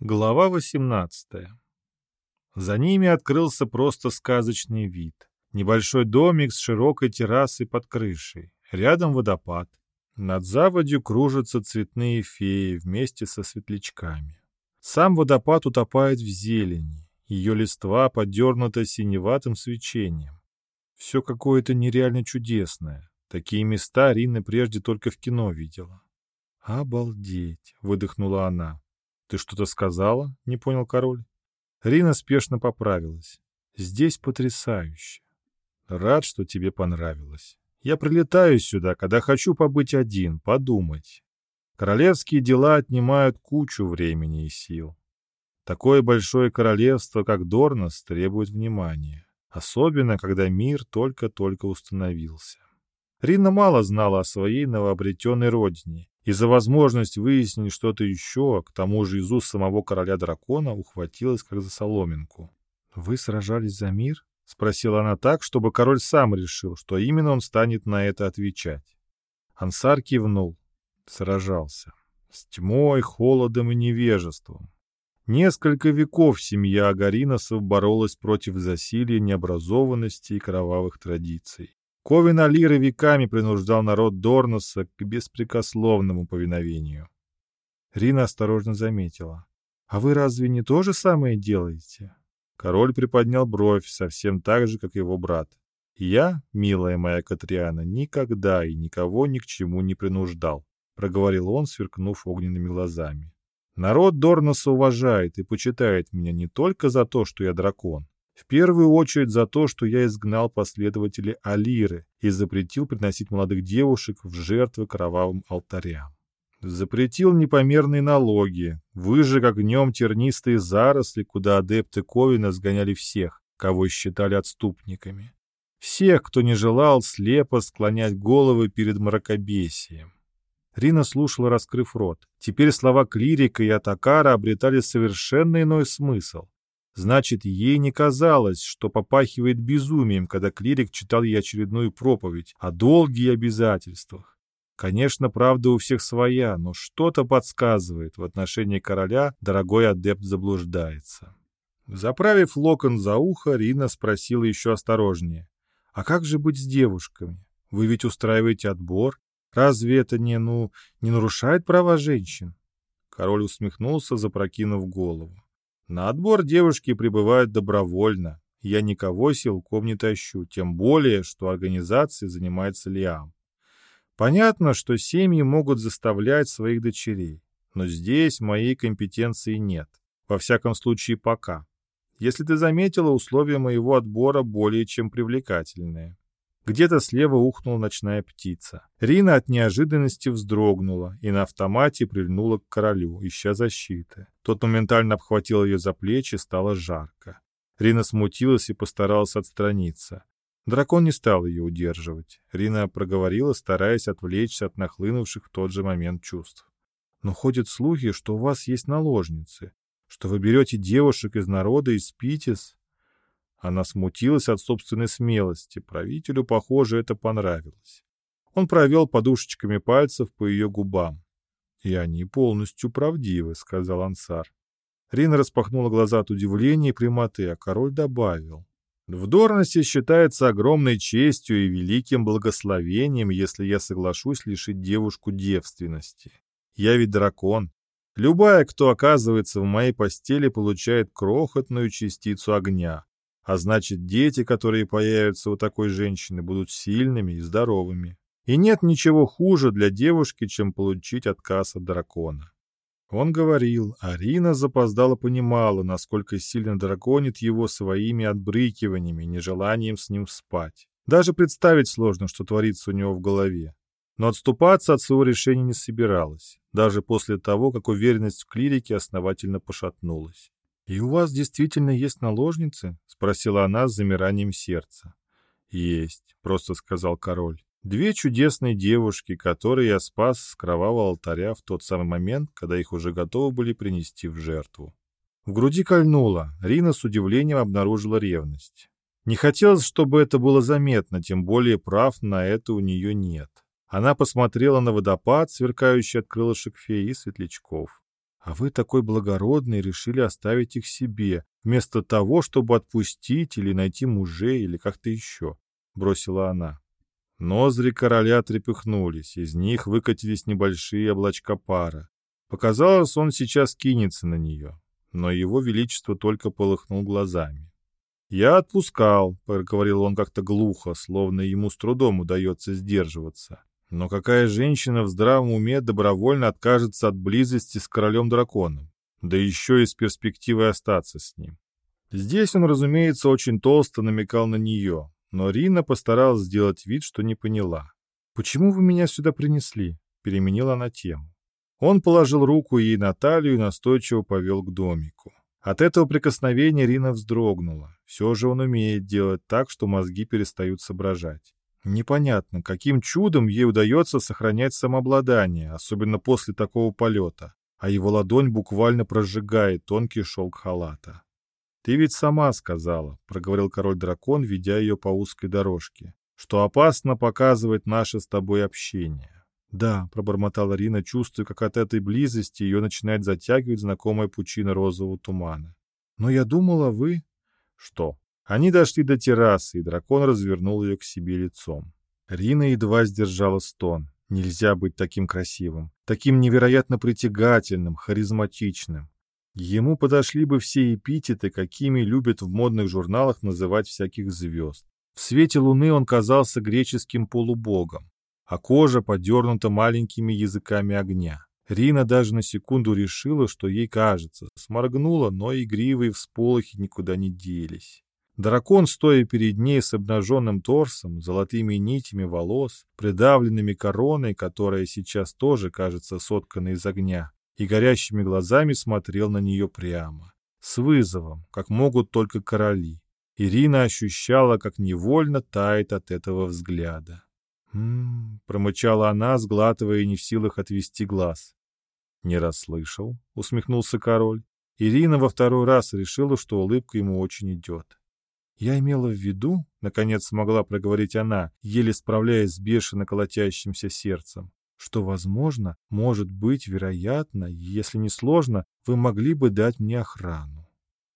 Глава 18. За ними открылся просто сказочный вид. Небольшой домик с широкой террасой под крышей. Рядом водопад. Над заводью кружатся цветные феи вместе со светлячками. Сам водопад утопает в зелени. Ее листва подернута синеватым свечением. Все какое-то нереально чудесное. Такие места Рина прежде только в кино видела. «Обалдеть!» — выдохнула она. «Ты что-то сказала?» — не понял король. Рина спешно поправилась. «Здесь потрясающе. Рад, что тебе понравилось. Я прилетаю сюда, когда хочу побыть один, подумать. Королевские дела отнимают кучу времени и сил. Такое большое королевство, как Дорнос, требует внимания. Особенно, когда мир только-только установился. Рина мало знала о своей новообретенной родине и за возможность выяснить что-то еще, к тому же из уст самого короля дракона, ухватилась как за соломинку. «Вы сражались за мир?» — спросила она так, чтобы король сам решил, что именно он станет на это отвечать. Ансар кивнул. Сражался. С тьмой, холодом и невежеством. Несколько веков семья Агариносов боролась против засилия необразованности и кровавых традиций. Ковин Алиры веками принуждал народ Дорноса к беспрекословному повиновению. Рина осторожно заметила. «А вы разве не то же самое делаете?» Король приподнял бровь, совсем так же, как его брат. «Я, милая моя Катриана, никогда и никого ни к чему не принуждал», — проговорил он, сверкнув огненными глазами. «Народ Дорноса уважает и почитает меня не только за то, что я дракон, в первую очередь за то, что я изгнал последователей Алиры и запретил приносить молодых девушек в жертвы кровавым алтарям. Запретил непомерные налоги, выжег огнем тернистые заросли, куда адепты Ковина сгоняли всех, кого считали отступниками. Всех, кто не желал слепо склонять головы перед мракобесием. Рина слушала, раскрыв рот. Теперь слова клирика и атакара обретали совершенно иной смысл. Значит, ей не казалось, что попахивает безумием, когда клирик читал ей очередную проповедь о долге и обязательствах. Конечно, правда у всех своя, но что-то подсказывает, в отношении короля дорогой адепт заблуждается. Заправив локон за ухо, Рина спросила еще осторожнее. «А как же быть с девушками? Вы ведь устраиваете отбор. Разве это не, ну, не нарушает права женщин?» Король усмехнулся, запрокинув голову. На отбор девушки прибывают добровольно. Я никого силком не тащу, тем более, что организацией занимается Лиам. Понятно, что семьи могут заставлять своих дочерей, но здесь моей компетенции нет. Во всяком случае, пока. Если ты заметила, условия моего отбора более чем привлекательные. Где-то слева ухнула ночная птица. Рина от неожиданности вздрогнула и на автомате прильнула к королю, ища защиты. Тот моментально обхватил ее за плечи, стало жарко. Рина смутилась и постаралась отстраниться. Дракон не стал ее удерживать. Рина проговорила, стараясь отвлечься от нахлынувших в тот же момент чувств. «Но ходят слухи, что у вас есть наложницы, что вы берете девушек из народа и спите с...» Она смутилась от собственной смелости. Правителю, похоже, это понравилось. Он провел подушечками пальцев по ее губам. «И они полностью правдивы», — сказал Ансар. Рина распахнула глаза от удивления и прямоты, а король добавил. «В Дорносе считается огромной честью и великим благословением, если я соглашусь лишить девушку девственности. Я ведь дракон. Любая, кто оказывается в моей постели, получает крохотную частицу огня, а значит, дети, которые появятся у такой женщины, будут сильными и здоровыми. И нет ничего хуже для девушки, чем получить отказ от дракона. Он говорил, а Рина запоздала понимала, насколько сильно драконит его своими отбрыкиваниями, нежеланием с ним спать. Даже представить сложно, что творится у него в голове. Но отступаться от своего решения не собиралась, даже после того, как уверенность в клирике основательно пошатнулась. «И у вас действительно есть наложницы?» — спросила она с замиранием сердца. «Есть», — просто сказал король. «Две чудесные девушки, которые я спас с кровавого алтаря в тот самый момент, когда их уже готовы были принести в жертву». В груди кольнуло, Рина с удивлением обнаружила ревность. Не хотелось, чтобы это было заметно, тем более прав на это у нее нет. Она посмотрела на водопад, сверкающий от крылышек феи и светлячков. А вы такой благородный решили оставить их себе, вместо того, чтобы отпустить или найти мужей или как-то еще», — бросила она. Ноздри короля трепыхнулись, из них выкатились небольшие облачка пара. Показалось, он сейчас кинется на нее, но его величество только полыхнул глазами. «Я отпускал», — проговорил он как-то глухо, словно ему с трудом удается сдерживаться. Но какая женщина в здравом уме добровольно откажется от близости с королем-драконом, да еще и с перспективой остаться с ним? Здесь он, разумеется, очень толсто намекал на нее, но Рина постаралась сделать вид, что не поняла. «Почему вы меня сюда принесли?» — переменила она тему. Он положил руку ей на талию и настойчиво повел к домику. От этого прикосновения Рина вздрогнула. Все же он умеет делать так, что мозги перестают соображать. Непонятно, каким чудом ей удается сохранять самообладание, особенно после такого полета, а его ладонь буквально прожигает тонкий шелк халата. «Ты ведь сама сказала», — проговорил король-дракон, ведя ее по узкой дорожке, «что опасно показывать наше с тобой общение». «Да», — пробормотала Рина, чувствуя, как от этой близости ее начинает затягивать знакомая пучина розового тумана. «Но я думала, вы...» «Что?» Они дошли до террасы, и дракон развернул ее к себе лицом. Рина едва сдержала стон. Нельзя быть таким красивым, таким невероятно притягательным, харизматичным. Ему подошли бы все эпитеты, какими любят в модных журналах называть всяких звезд. В свете луны он казался греческим полубогом, а кожа подернута маленькими языками огня. Рина даже на секунду решила, что ей кажется, сморгнула, но игривые всполохи никуда не делись. Дракон, стоя перед ней с обнаженным торсом, золотыми нитями волос, придавленными короной, которая сейчас тоже кажется сотканной из огня, и горящими глазами смотрел на нее прямо, с вызовом, как могут только короли. Ирина ощущала, как невольно тает от этого взгляда. «М-м-м», промычала она, сглатывая не в силах отвести глаз. «Не расслышал», — усмехнулся король. Ирина во второй раз решила, что улыбка ему очень идет. «Я имела в виду, — наконец смогла проговорить она, еле справляясь с бешено колотящимся сердцем, что, возможно, может быть, вероятно, если не сложно, вы могли бы дать мне охрану».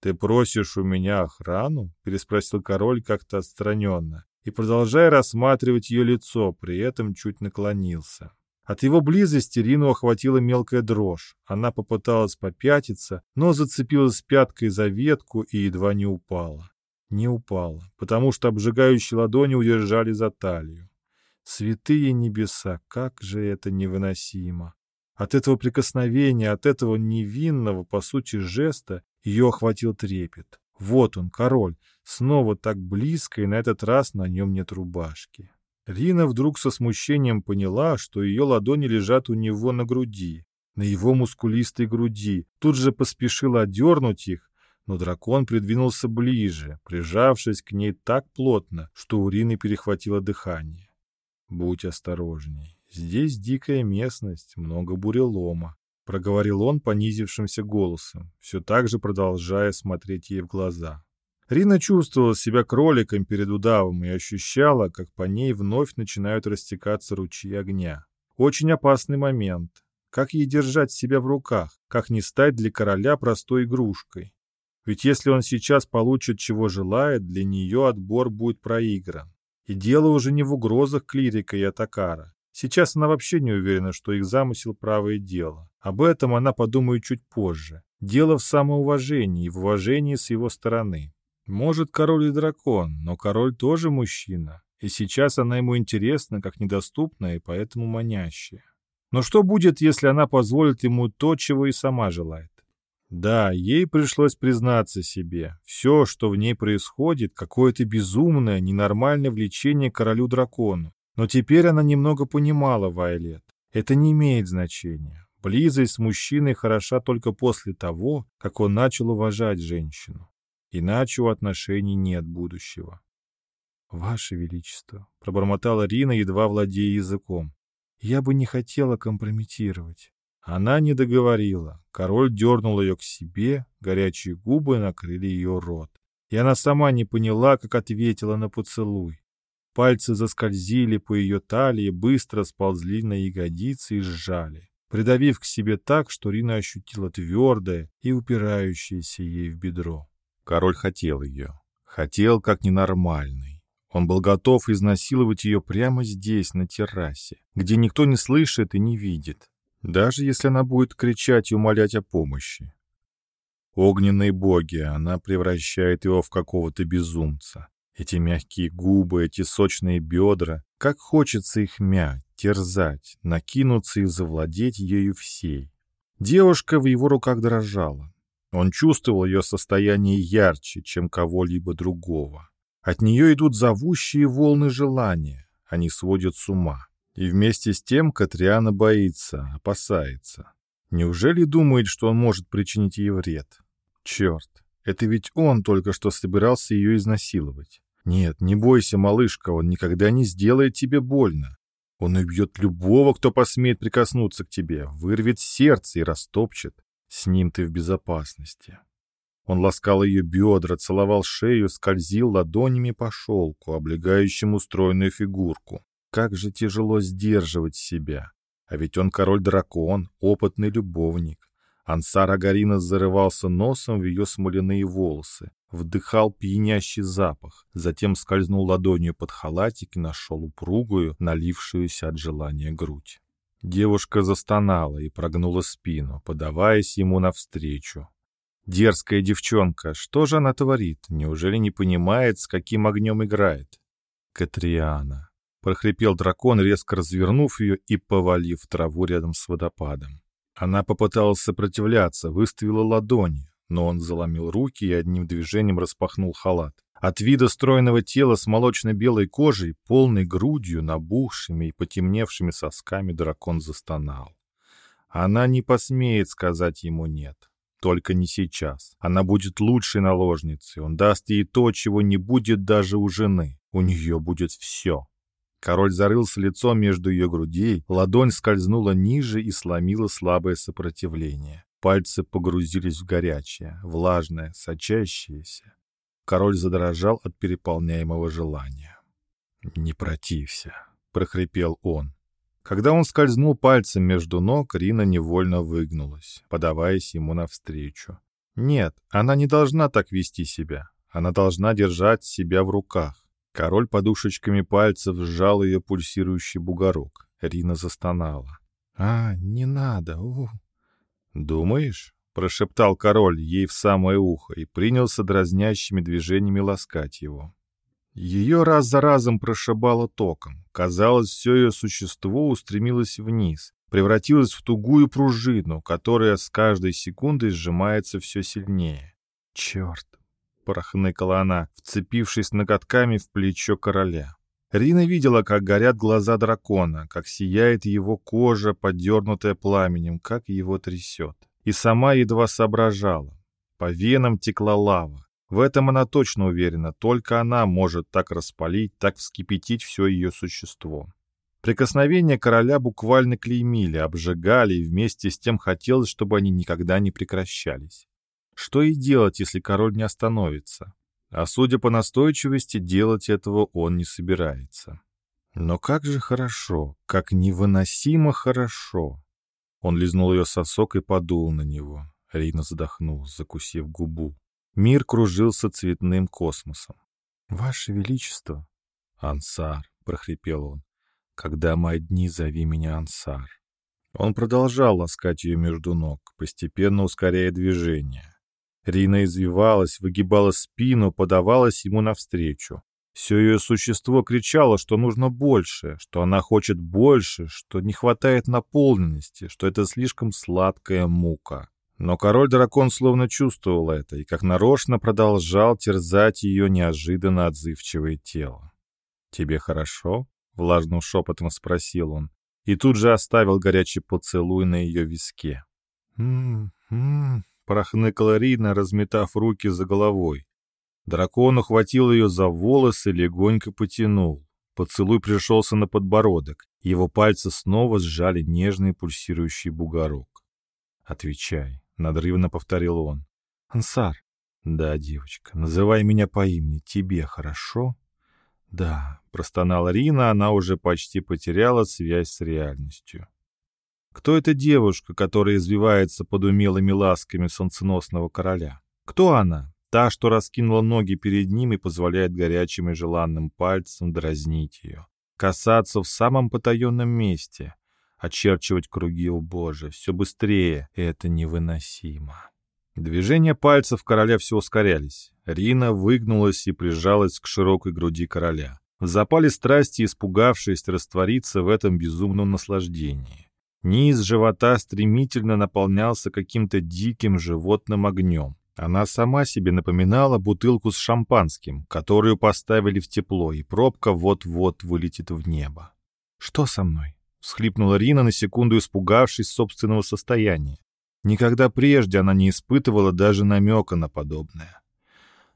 «Ты просишь у меня охрану?» — переспросил король как-то отстраненно и, продолжая рассматривать ее лицо, при этом чуть наклонился. От его близости Рину охватила мелкая дрожь. Она попыталась попятиться, но зацепилась пяткой за ветку и едва не упала не упала, потому что обжигающие ладони удержали за талию. Святые небеса, как же это невыносимо! От этого прикосновения, от этого невинного, по сути, жеста ее охватил трепет. Вот он, король, снова так близко, и на этот раз на нем нет рубашки. Рина вдруг со смущением поняла, что ее ладони лежат у него на груди, на его мускулистой груди, тут же поспешила отдернуть их, но дракон придвинулся ближе, прижавшись к ней так плотно, что у Рины перехватило дыхание. «Будь осторожней. Здесь дикая местность, много бурелома», — проговорил он понизившимся голосом, все так же продолжая смотреть ей в глаза. Рина чувствовала себя кроликом перед удавом и ощущала, как по ней вновь начинают растекаться ручьи огня. Очень опасный момент. Как ей держать себя в руках? Как не стать для короля простой игрушкой? Ведь если он сейчас получит, чего желает, для нее отбор будет проигран. И дело уже не в угрозах клирика и атакара. Сейчас она вообще не уверена, что их замысел правое дело. Об этом она подумает чуть позже. Дело в самоуважении в уважении с его стороны. Может, король и дракон, но король тоже мужчина. И сейчас она ему интересна, как недоступная и поэтому манящая. Но что будет, если она позволит ему то, чего и сама желает? Да, ей пришлось признаться себе. Все, что в ней происходит, какое-то безумное, ненормальное влечение к королю-дракону. Но теперь она немного понимала Вайлет. Это не имеет значения. Близость с мужчиной хороша только после того, как он начал уважать женщину. Иначе у отношений нет будущего. «Ваше Величество», — пробормотала Рина, едва владея языком, — «я бы не хотела компрометировать». Она не договорила. Король дернул ее к себе, горячие губы накрыли ее рот. И она сама не поняла, как ответила на поцелуй. Пальцы заскользили по ее талии, быстро сползли на ягодицы и сжали. придавив к себе так, что Рина ощутила твердое и упирающееся ей в бедро. Король хотел ее. Хотел как ненормальный. Он был готов изнасиловать ее прямо здесь, на террасе, где никто не слышит и не видит, даже если она будет кричать и умолять о помощи. Огненные боги, она превращает его в какого-то безумца. Эти мягкие губы, эти сочные бедра, как хочется их мять, терзать, накинуться и завладеть ею всей. Девушка в его руках дрожала. Он чувствовал ее состояние ярче, чем кого-либо другого. От нее идут зовущие волны желания, они сводят с ума. И вместе с тем Катриана боится, опасается. Неужели думает, что он может причинить ей вред? Черт, это ведь он только что собирался ее изнасиловать. Нет, не бойся, малышка, он никогда не сделает тебе больно. Он убьет любого, кто посмеет прикоснуться к тебе, вырвет сердце и растопчет. С ним ты в безопасности. Он ласкал ее бедра, целовал шею, скользил ладонями по шелку, облегающему стройную фигурку. Как же тяжело сдерживать себя. А ведь он король-дракон, опытный любовник. Ансар Агарина зарывался носом в ее смоляные волосы, вдыхал пьянящий запах, затем скользнул ладонью под халатик и нашел упругую, налившуюся от желания грудь. Девушка застонала и прогнула спину, подаваясь ему навстречу. Дерзкая девчонка, что же она творит? Неужели не понимает, с каким огнем играет? Катриана. Прохрипел дракон, резко развернув ее и повалив траву рядом с водопадом. Она попыталась сопротивляться, выставила ладони, но он заломил руки и одним движением распахнул халат. От вида стройного тела с молочно-белой кожей, полной грудью, набухшими и потемневшими сосками дракон застонал. Она не посмеет сказать ему «нет». Только не сейчас. Она будет лучшей наложницей. Он даст ей то, чего не будет даже у жены. У нее будет все. Король зарылся лицом между ее грудей, ладонь скользнула ниже и сломила слабое сопротивление. Пальцы погрузились в горячее, влажное, сочащееся. Король задрожал от переполняемого желания. «Не протився», — прохрипел он. Когда он скользнул пальцем между ног, Рина невольно выгнулась, подаваясь ему навстречу. Нет, она не должна так вести себя. Она должна держать себя в руках. Король подушечками пальцев сжал ее пульсирующий бугорок. Рина застонала. «А, не надо, у!» «Думаешь?» — прошептал король ей в самое ухо и принялся дразнящими движениями ласкать его. Ее раз за разом прошибало током. Казалось, все ее существо устремилось вниз, превратилось в тугую пружину, которая с каждой секундой сжимается все сильнее. «Черт, — прохныкала она, вцепившись ноготками в плечо короля. Рина видела, как горят глаза дракона, как сияет его кожа, подернутая пламенем, как его трясет. И сама едва соображала. По венам текла лава. В этом она точно уверена, только она может так распалить, так вскипятить все ее существо. Прикосновения короля буквально клеймили, обжигали, и вместе с тем хотелось, чтобы они никогда не прекращались. Что и делать, если король не остановится? А судя по настойчивости, делать этого он не собирается. Но как же хорошо, как невыносимо хорошо. Он лизнул ее сосок и подул на него. Рина задохнулась, закусив губу. Мир кружился цветным космосом. «Ваше Величество!» «Ансар!» — прохрипел он. «Когда мои дни, зови меня Ансар!» Он продолжал ласкать ее между ног, постепенно ускоряя движение. Рина извивалась, выгибала спину, подавалась ему навстречу. Все ее существо кричало, что нужно больше, что она хочет больше, что не хватает наполненности, что это слишком сладкая мука. Но король-дракон словно чувствовал это и как нарочно продолжал терзать ее неожиданно отзывчивое тело. «Тебе хорошо?» — влажным шепотом спросил он, и тут же оставил горячий поцелуй на ее виске. «М-м-м», прохныкала Рина, разметав руки за головой. Дракон ухватил ее за волосы, легонько потянул. Поцелуй пришелся на подбородок. Его пальцы снова сжали нежный пульсирующий бугорок. «Отвечай», — надрывно повторил он. «Ансар». «Да, девочка, называй меня по имени. Тебе хорошо?» «Да», — простонала Рина, она уже почти потеряла связь с реальностью. Кто эта девушка, которая извивается под умелыми ласками солнценосного короля? Кто она? Та, что раскинула ноги перед ним и позволяет горячим и желанным пальцем дразнить ее. Касаться в самом потаенном месте. Очерчивать круги у Божия. Все быстрее. Это невыносимо. Движения пальцев короля все ускорялись. Рина выгнулась и прижалась к широкой груди короля. В запале страсти, испугавшись раствориться в этом безумном наслаждении. Низ живота стремительно наполнялся каким-то диким животным огнем. Она сама себе напоминала бутылку с шампанским, которую поставили в тепло, и пробка вот-вот вылетит в небо. «Что со мной?» — всхлипнула Рина на секунду, испугавшись собственного состояния. Никогда прежде она не испытывала даже намека на подобное.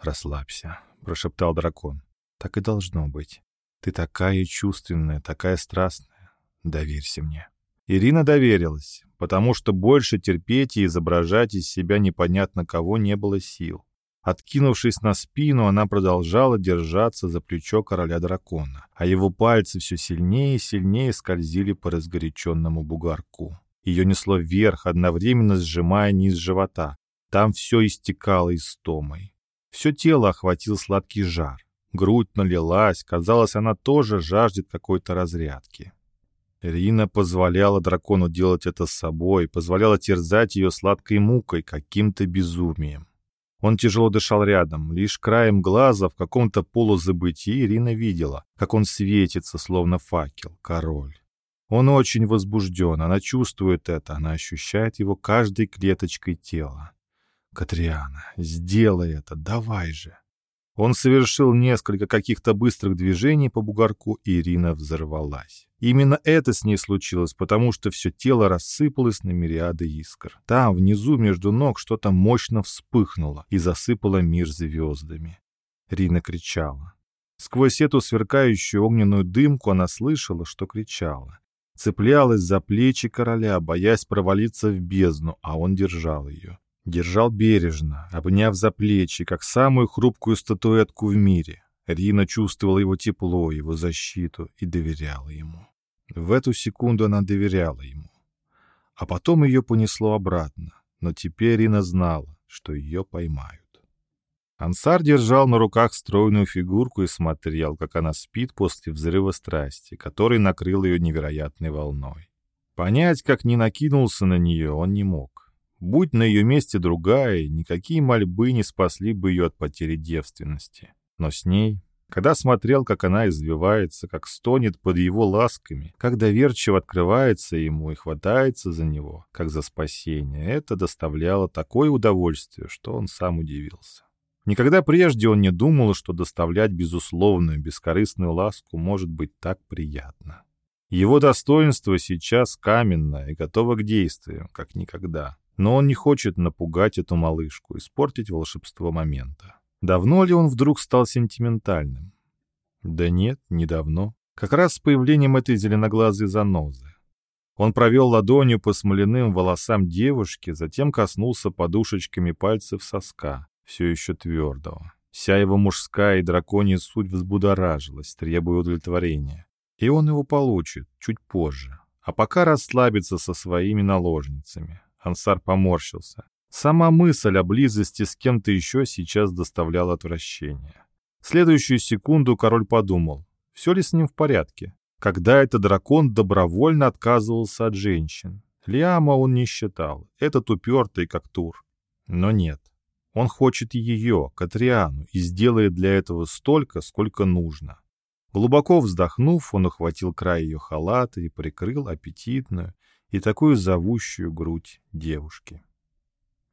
«Расслабься», — прошептал дракон. «Так и должно быть. Ты такая чувственная, такая страстная. Доверься мне». Ирина доверилась, потому что больше терпеть и изображать из себя непонятно кого не было сил. Откинувшись на спину, она продолжала держаться за плечо короля дракона, а его пальцы все сильнее и сильнее скользили по разгоряченному бугорку. Ее несло вверх, одновременно сжимая низ живота. Там все истекало истомой. Все тело охватил сладкий жар. Грудь налилась, казалось, она тоже жаждет какой-то разрядки. Рина позволяла дракону делать это с собой, позволяла терзать ее сладкой мукой, каким-то безумием. Он тяжело дышал рядом, лишь краем глаза в каком-то полузабытии Ирина видела, как он светится, словно факел, король. Он очень возбужден, она чувствует это, она ощущает его каждой клеточкой тела. «Катриана, сделай это, давай же!» Он совершил несколько каких-то быстрых движений по бугорку, и Ирина взорвалась. Именно это с ней случилось, потому что все тело рассыпалось на мириады искр. Там, внизу, между ног, что-то мощно вспыхнуло и засыпало мир звездами. Рина кричала. Сквозь эту сверкающую огненную дымку она слышала, что кричала. Цеплялась за плечи короля, боясь провалиться в бездну, а он держал ее. Держал бережно, обняв за плечи, как самую хрупкую статуэтку в мире. Рина чувствовала его тепло, его защиту и доверяла ему. В эту секунду она доверяла ему. А потом ее понесло обратно, но теперь Рина знала, что ее поймают. Ансар держал на руках стройную фигурку и смотрел, как она спит после взрыва страсти, который накрыл ее невероятной волной. Понять, как не накинулся на нее, он не мог. Будь на ее месте другая, никакие мольбы не спасли бы ее от потери девственности. Но с ней, когда смотрел, как она извивается, как стонет под его ласками, как доверчиво открывается ему и хватается за него, как за спасение, это доставляло такое удовольствие, что он сам удивился. Никогда прежде он не думал, что доставлять безусловную, бескорыстную ласку может быть так приятно. Его достоинство сейчас каменное и готово к действию, как никогда. Но он не хочет напугать эту малышку, испортить волшебство момента. Давно ли он вдруг стал сентиментальным? Да нет, недавно. Как раз с появлением этой зеленоглазой занозы. Он провел ладонью по смоляным волосам девушки, затем коснулся подушечками пальцев соска, все еще твердого. Вся его мужская и драконья суть взбудоражилась, требуя удовлетворения. И он его получит чуть позже. А пока расслабится со своими наложницами. Ансар поморщился. Сама мысль о близости с кем-то еще сейчас доставляла отвращение. В следующую секунду король подумал, все ли с ним в порядке. Когда этот дракон добровольно отказывался от женщин. Лиама он не считал, этот упертый, как Тур. Но нет, он хочет ее, Катриану, и сделает для этого столько, сколько нужно. Глубоко вздохнув, он ухватил край ее халата и прикрыл аппетитную, и такую зовущую грудь девушки.